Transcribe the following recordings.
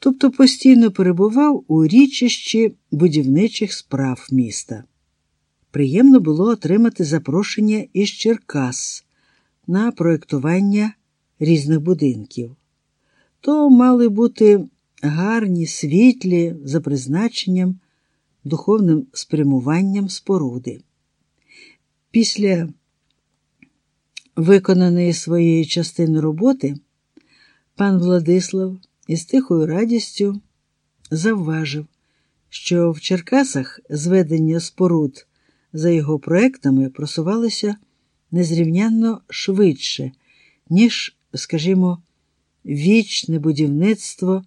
тобто постійно перебував у річищі будівничих справ міста. Приємно було отримати запрошення із Черкас на проєктування різних будинків. То мали бути гарні, світлі за призначенням, духовним спрямуванням споруди. Після виконаної своєї частини роботи пан Владислав із тихою радістю завважив, що в Черкасах зведення споруд за його проектами просувалося незрівнянно швидше, ніж, скажімо, вічне будівництво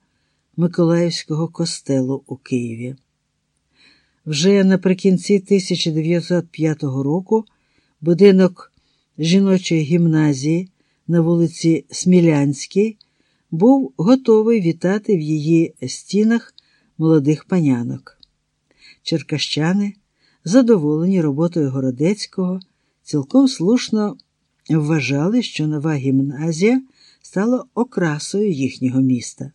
Миколаївського костелу у Києві. Вже наприкінці 1905 року будинок жіночої гімназії на вулиці Смілянській був готовий вітати в її стінах молодих панянок. Черкащани, задоволені роботою Городецького, цілком слушно вважали, що нова гімназія стала окрасою їхнього міста.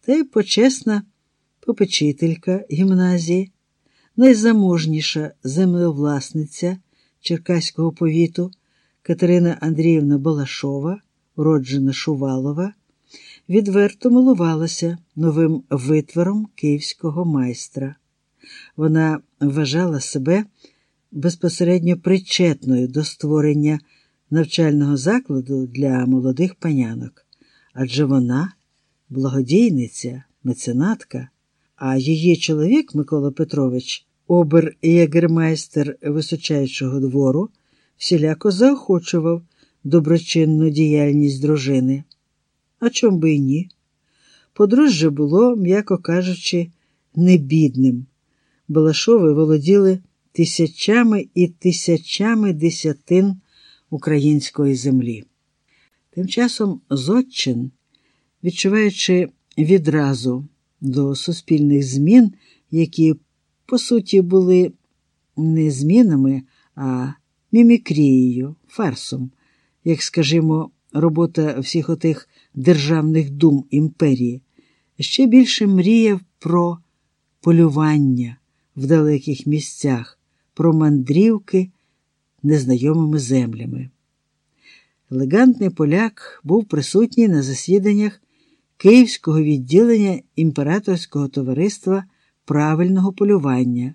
Та й почесна попечителька гімназії, найзаможніша землевласниця Черкаського повіту Катерина Андріївна Балашова, уроджена Шувалова, відверто милувалася новим витвором київського майстра. Вона вважала себе безпосередньо причетною до створення навчального закладу для молодих панянок, адже вона благодійниця, меценатка, а її чоловік Микола Петрович, обер єгермайстер височайшого двору, всіляко заохочував доброчинну діяльність дружини. А чом би й ні? Подружжя було, м'яко кажучи, небідним. Балашови володіли тисячами і тисячами десятин української землі. Тим часом Зодчин, відчуваючи відразу до суспільних змін, які, по суті, були не змінами, а мімікрією, фарсом, як, скажімо, робота всіх отих державних дум імперії, ще більше мріяв про полювання в далеких місцях, про мандрівки незнайомими землями. Елегантний поляк був присутній на засіданнях Київського відділення імператорського товариства правильного полювання.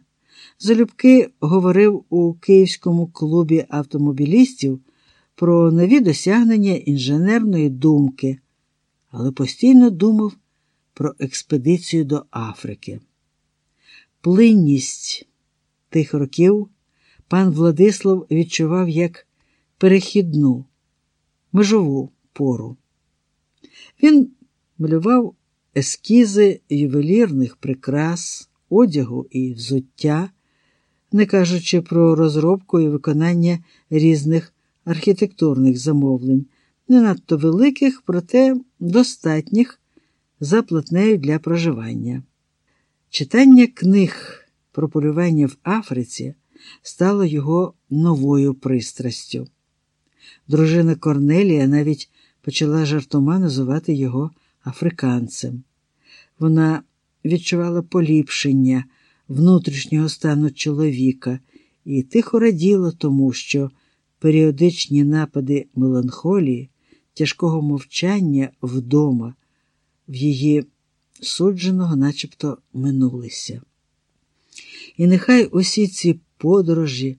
Залюбки говорив у Київському клубі автомобілістів про нові досягнення інженерної думки, але постійно думав про експедицію до Африки. Плинність тих років пан Владислав відчував як перехідну, межову пору. Він малював ескізи ювелірних прикрас, одягу і взуття, не кажучи про розробку і виконання різних архітектурних замовлень, не надто великих, проте достатніх за платнею для проживання. Читання книг про полювання в Африці стало його новою пристрастю. Дружина Корнелія навіть почала жартома називати його африканцем. Вона відчувала поліпшення внутрішнього стану чоловіка і тихо раділа тому, що періодичні напади меланхолії, тяжкого мовчання вдома в її судженого начебто минулися. І нехай усі ці подорожі,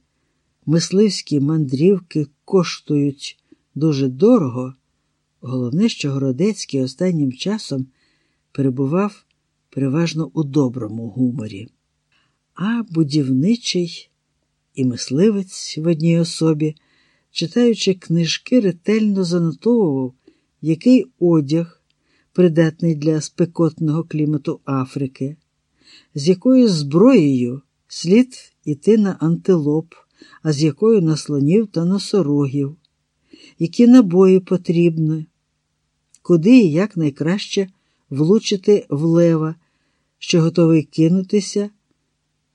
мисливські мандрівки коштують дуже дорого, головне, що Городецький останнім часом перебував переважно у доброму гуморі, а будівничий і мисливець в одній особі, читаючи книжки, ретельно занотовував, який одяг придатний для спекотного клімату Африки, з якою зброєю слід іти на антилоп, а з якою на слонів та носорогів, які набої потрібні, куди і як найкраще влучити в лева, що готовий кинутися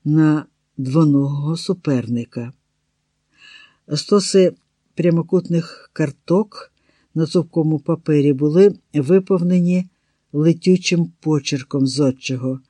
на двоногого суперника. Стоси прямокутних карток на цупкому папері були виповнені летючим почерком зодчого.